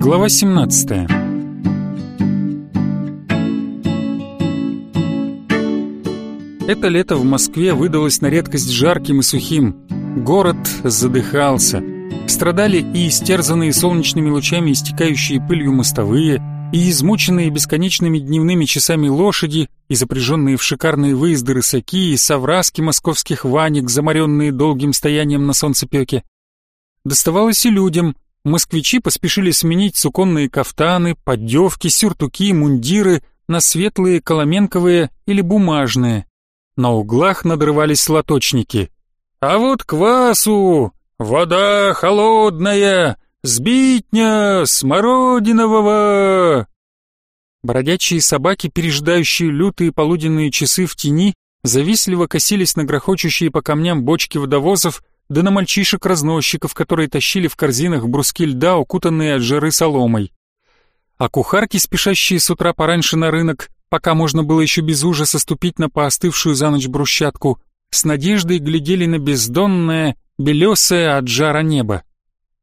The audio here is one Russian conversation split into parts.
Глава 17 Это лето в Москве выдалось на редкость жарким и сухим. Город задыхался. Страдали и истерзанные солнечными лучами истекающие пылью мостовые, и измученные бесконечными дневными часами лошади, и запряженные в шикарные выезды рысаки, и совраски московских ванек, замаренные долгим стоянием на солнцепеке. Доставалось и людям — москвичи поспешили сменить суконные кафтаны, поддевки, сюртуки, мундиры на светлые коломенковые или бумажные. На углах надрывались лоточники. «А вот квасу! Вода холодная! Сбитня! Смородинового!» Бродячие собаки, пережидающие лютые полуденные часы в тени, завистливо косились на грохочущие по камням бочки водовозов да на мальчишек-разносчиков, которые тащили в корзинах бруски льда, укутанные от жары соломой. А кухарки, спешащие с утра пораньше на рынок, пока можно было еще без ужаса ступить на поостывшую за ночь брусчатку, с надеждой глядели на бездонное, белесое от жара небо.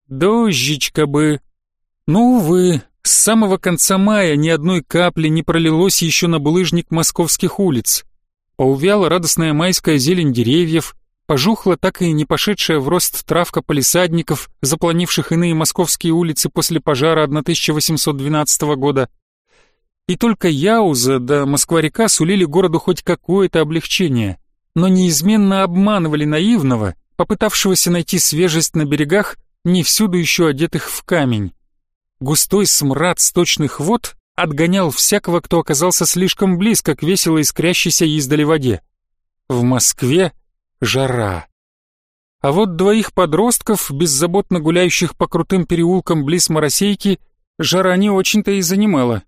Дождичка бы. Ну, увы, с самого конца мая ни одной капли не пролилось еще на булыжник московских улиц. Поувяла радостная майская зелень деревьев, пожухла так и не пошедшая в рост травка полисадников, запланивших иные московские улицы после пожара 1812 года. И только Яуза да Москва-река сулили городу хоть какое-то облегчение, но неизменно обманывали наивного, попытавшегося найти свежесть на берегах, не всюду еще одетых в камень. Густой смрад сточных вод отгонял всякого, кто оказался слишком близко к весело искрящейся издали воде. В Москве жара. А вот двоих подростков, беззаботно гуляющих по крутым переулкам близ Моросейки, жара не очень-то и занимала.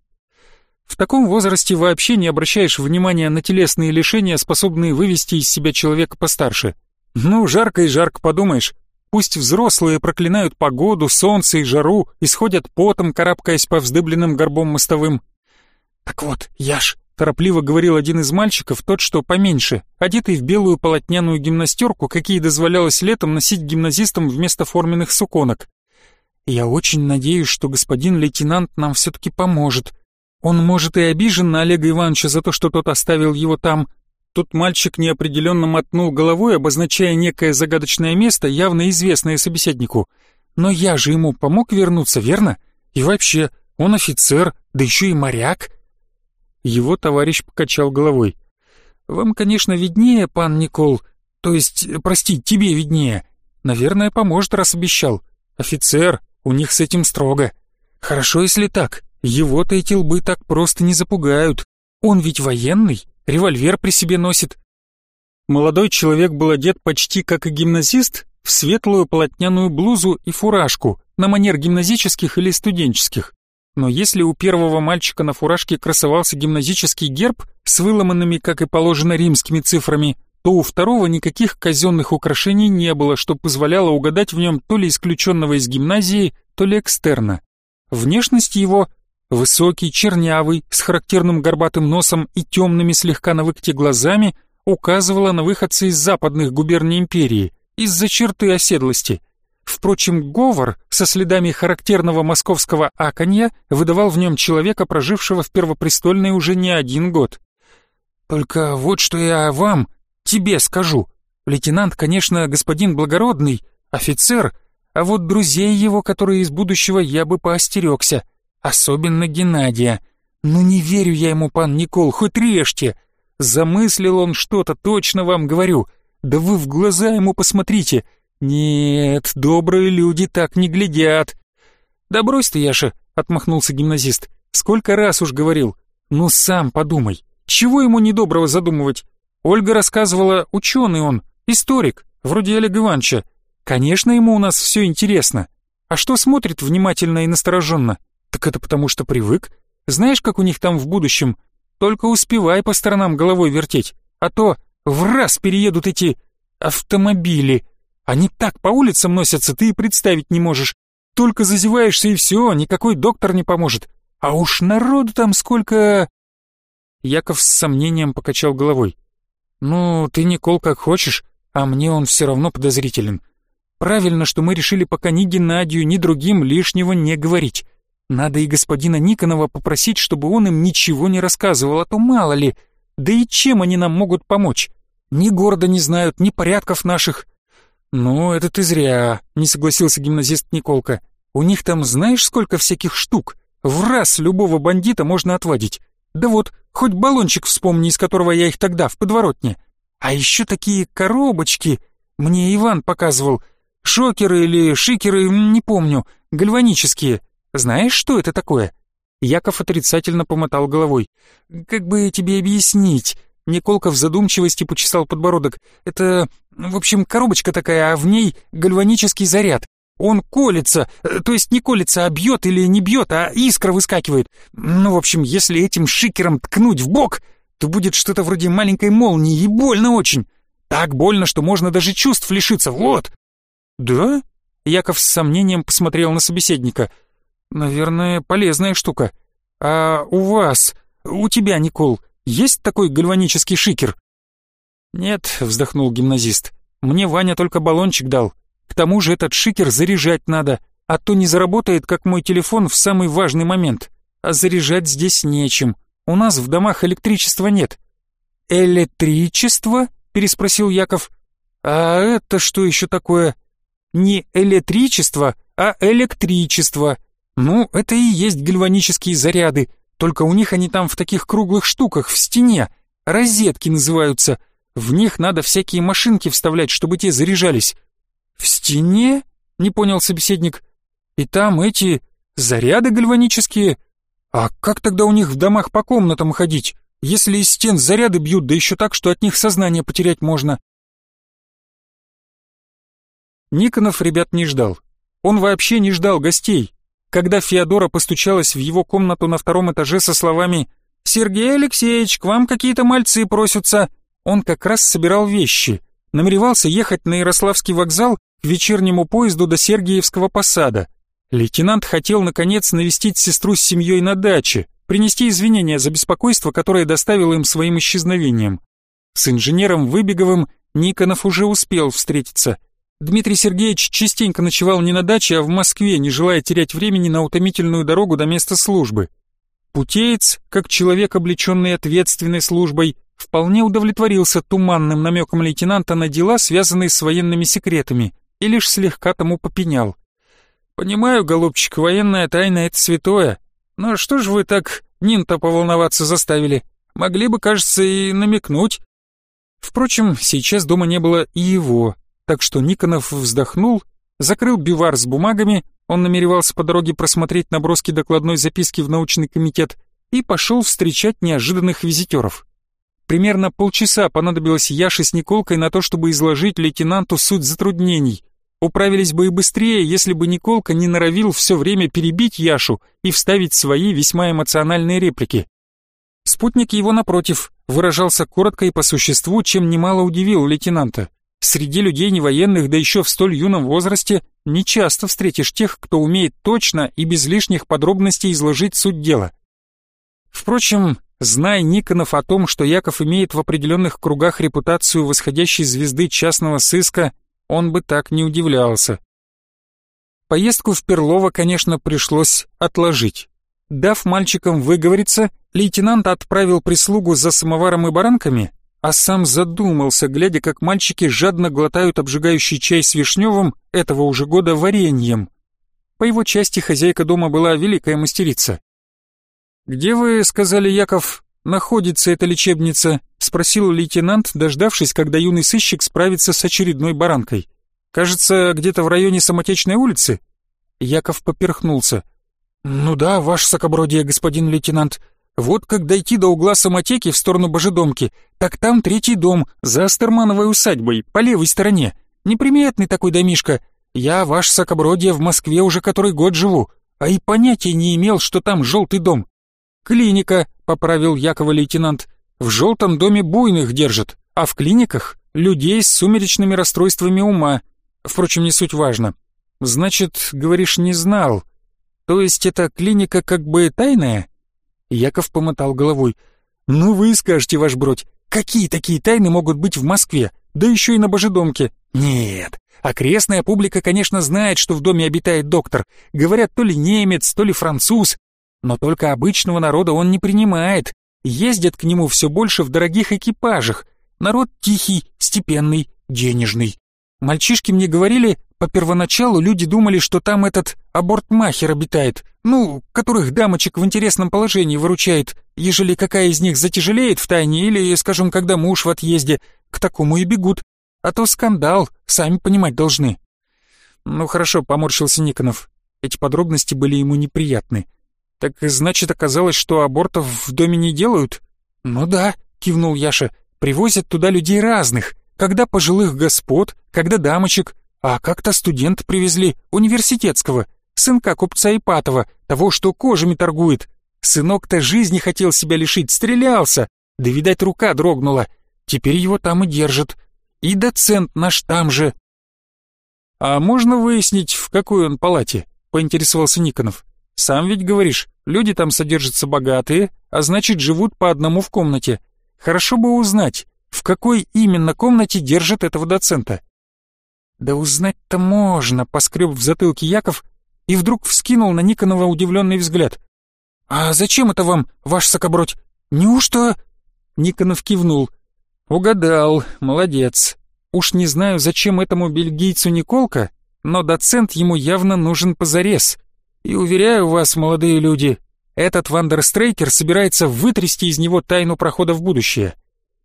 В таком возрасте вообще не обращаешь внимания на телесные лишения, способные вывести из себя человека постарше. Ну, жарко и жарко, подумаешь. Пусть взрослые проклинают погоду, солнце и жару, исходят потом, карабкаясь по вздыбленным горбом мостовым. «Так вот, я ж торопливо говорил один из мальчиков, тот, что поменьше, одетый в белую полотняную гимнастерку, какие дозволялось летом носить гимназистам вместо форменных суконок. «Я очень надеюсь, что господин лейтенант нам все-таки поможет. Он, может, и обижен на Олега Ивановича за то, что тот оставил его там». Тут мальчик неопределенно мотнул головой, обозначая некое загадочное место, явно известное собеседнику. «Но я же ему помог вернуться, верно? И вообще, он офицер, да еще и моряк». Его товарищ покачал головой. «Вам, конечно, виднее, пан Никол, то есть, прости, тебе виднее. Наверное, поможет, раз обещал. Офицер, у них с этим строго. Хорошо, если так. Его-то эти лбы так просто не запугают. Он ведь военный, револьвер при себе носит». Молодой человек был одет почти как и гимназист, в светлую полотняную блузу и фуражку, на манер гимназических или студенческих. Но если у первого мальчика на фуражке красовался гимназический герб с выломанными, как и положено, римскими цифрами, то у второго никаких казенных украшений не было, что позволяло угадать в нем то ли исключенного из гимназии, то ли экстерна. Внешность его — высокий, чернявый, с характерным горбатым носом и темными слегка на выкте глазами — указывала на выходца из западных губерний империи, из-за черты оседлости — Впрочем, говор со следами характерного московского аканья выдавал в нем человека, прожившего в Первопрестольной уже не один год. «Только вот что я вам, тебе скажу. Лейтенант, конечно, господин благородный, офицер, а вот друзей его, которые из будущего, я бы поостерегся, особенно Геннадия. Ну не верю я ему, пан Никол, хоть режьте. Замыслил он что-то, точно вам говорю. Да вы в глаза ему посмотрите». «Нет, добрые люди так не глядят». «Да брось ты, Яша», — отмахнулся гимназист. «Сколько раз уж говорил. Ну сам подумай, чего ему недоброго задумывать? Ольга рассказывала, ученый он, историк, вроде Олега Ивановича. Конечно, ему у нас все интересно. А что смотрит внимательно и настороженно? Так это потому что привык. Знаешь, как у них там в будущем? Только успевай по сторонам головой вертеть, а то в раз переедут эти автомобили». Они так по улицам носятся, ты и представить не можешь. Только зазеваешься и все, никакой доктор не поможет. А уж народу там сколько...» Яков с сомнением покачал головой. «Ну, ты, Никол, как хочешь, а мне он все равно подозрителен. Правильно, что мы решили пока ни Геннадию, ни другим лишнего не говорить. Надо и господина Никонова попросить, чтобы он им ничего не рассказывал, а то мало ли. Да и чем они нам могут помочь? Ни города не знают, ни порядков наших. «Ну, это ты зря», — не согласился гимназист Николка. «У них там знаешь, сколько всяких штук? В раз любого бандита можно отводить. Да вот, хоть баллончик вспомни, из которого я их тогда в подворотне. А еще такие коробочки. Мне Иван показывал. Шокеры или шикеры, не помню, гальванические. Знаешь, что это такое?» Яков отрицательно помотал головой. «Как бы тебе объяснить?» Николка в задумчивости почесал подбородок. «Это в общем, коробочка такая, а в ней гальванический заряд. Он колется, э, то есть не колется, а бьет или не бьет, а искра выскакивает. Ну, в общем, если этим шикером ткнуть в бок, то будет что-то вроде маленькой молнии и больно очень. Так больно, что можно даже чувств лишиться, вот. Да? Яков с сомнением посмотрел на собеседника. Наверное, полезная штука. А у вас, у тебя, Никол, есть такой гальванический шикер? «Нет», — вздохнул гимназист, — «мне Ваня только баллончик дал. К тому же этот шикер заряжать надо, а то не заработает, как мой телефон в самый важный момент. А заряжать здесь нечем. У нас в домах электричества нет». «Электричество?» — переспросил Яков. «А это что еще такое?» «Не электричество, а электричество. Ну, это и есть гальванические заряды, только у них они там в таких круглых штуках, в стене. Розетки называются. В них надо всякие машинки вставлять, чтобы те заряжались. В стене? Не понял собеседник. И там эти заряды гальванические. А как тогда у них в домах по комнатам ходить, если из стен заряды бьют, да еще так, что от них сознание потерять можно? Никонов ребят не ждал. Он вообще не ждал гостей. Когда Феодора постучалась в его комнату на втором этаже со словами «Сергей Алексеевич, к вам какие-то мальцы просятся», он как раз собирал вещи, намеревался ехать на Ярославский вокзал к вечернему поезду до Сергиевского посада. Лейтенант хотел, наконец, навестить сестру с семьей на даче, принести извинения за беспокойство, которое доставило им своим исчезновением. С инженером Выбеговым Никонов уже успел встретиться. Дмитрий Сергеевич частенько ночевал не на даче, а в Москве, не желая терять времени на утомительную дорогу до места службы. Путеец, как человек, облеченный ответственной службой, вполне удовлетворился туманным намеком лейтенанта на дела, связанные с военными секретами, и лишь слегка тому попенял. «Понимаю, голубчик, военная тайна — это святое. Но что ж вы так нинто поволноваться заставили? Могли бы, кажется, и намекнуть». Впрочем, сейчас дома не было и его, так что Никонов вздохнул, закрыл бивар с бумагами, он намеревался по дороге просмотреть наброски докладной записки в научный комитет и пошел встречать неожиданных визитеров. Примерно полчаса понадобилось Яше с Николкой на то, чтобы изложить лейтенанту суть затруднений. Управились бы и быстрее, если бы Николка не норовил все время перебить Яшу и вставить свои весьма эмоциональные реплики. Спутник его, напротив, выражался коротко и по существу, чем немало удивил лейтенанта. Среди людей невоенных, да еще в столь юном возрасте, не часто встретишь тех, кто умеет точно и без лишних подробностей изложить суть дела. Впрочем, Зная Никонов о том, что Яков имеет в определенных кругах репутацию восходящей звезды частного сыска, он бы так не удивлялся. Поездку в Перлово, конечно, пришлось отложить. Дав мальчикам выговориться, лейтенант отправил прислугу за самоваром и баранками, а сам задумался, глядя, как мальчики жадно глотают обжигающий чай с вишневым этого уже года вареньем. По его части хозяйка дома была великая мастерица. «Где вы, — сказали Яков, — находится эта лечебница?» — спросил лейтенант, дождавшись, когда юный сыщик справится с очередной баранкой. «Кажется, где-то в районе Самотечной улицы?» Яков поперхнулся. «Ну да, ваше сокобродие, господин лейтенант. Вот как дойти до угла самотеки в сторону Божедомки, так там третий дом, за Астермановой усадьбой, по левой стороне. Неприметный такой домишка. Я, ваше сокобродие, в Москве уже который год живу, а и понятия не имел, что там желтый дом. «Клиника», — поправил Якова лейтенант, — «в желтом доме буйных держат, а в клиниках — людей с сумеречными расстройствами ума. Впрочем, не суть важно. Значит, говоришь, не знал. То есть эта клиника как бы тайная?» Яков помотал головой. «Ну вы скажете, ваш бродь, какие такие тайны могут быть в Москве, да еще и на Божедомке? Нет, окрестная публика, конечно, знает, что в доме обитает доктор. Говорят, то ли немец, то ли француз, но только обычного народа он не принимает. Ездят к нему все больше в дорогих экипажах. Народ тихий, степенный, денежный. Мальчишки мне говорили, по первоначалу люди думали, что там этот абортмахер обитает, ну, которых дамочек в интересном положении выручает, ежели какая из них затяжелеет в тайне или, скажем, когда муж в отъезде, к такому и бегут. А то скандал, сами понимать должны. Ну хорошо, поморщился Никонов. Эти подробности были ему неприятны. «Так значит, оказалось, что абортов в доме не делают?» «Ну да», — кивнул Яша, — «привозят туда людей разных. Когда пожилых господ, когда дамочек. А как-то студент привезли, университетского, сынка купца Ипатова, того, что кожами торгует. Сынок-то жизни хотел себя лишить, стрелялся. Да, видать, рука дрогнула. Теперь его там и держат. И доцент наш там же». «А можно выяснить, в какой он палате?» — поинтересовался Никонов. Сам ведь говоришь, люди там содержатся богатые, а значит живут по одному в комнате. Хорошо бы узнать, в какой именно комнате держат этого доцента. Да узнать-то можно, поскреб в затылке Яков и вдруг вскинул на Никонова удивленный взгляд. А зачем это вам, ваш сокобродь? Неужто... Никонов кивнул. Угадал, молодец. Уж не знаю, зачем этому бельгийцу Николка, но доцент ему явно нужен позарез. И уверяю вас, молодые люди, этот Вандерстрейкер собирается вытрясти из него тайну прохода в будущее.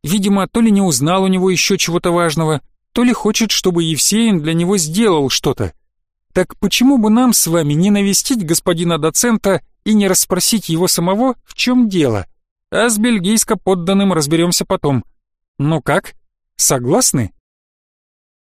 Видимо, то ли не узнал у него еще чего-то важного, то ли хочет, чтобы Евсеин для него сделал что-то. Так почему бы нам с вами не навестить господина доцента и не расспросить его самого, в чем дело? А с бельгийским подданным разберемся потом. Ну как? Согласны?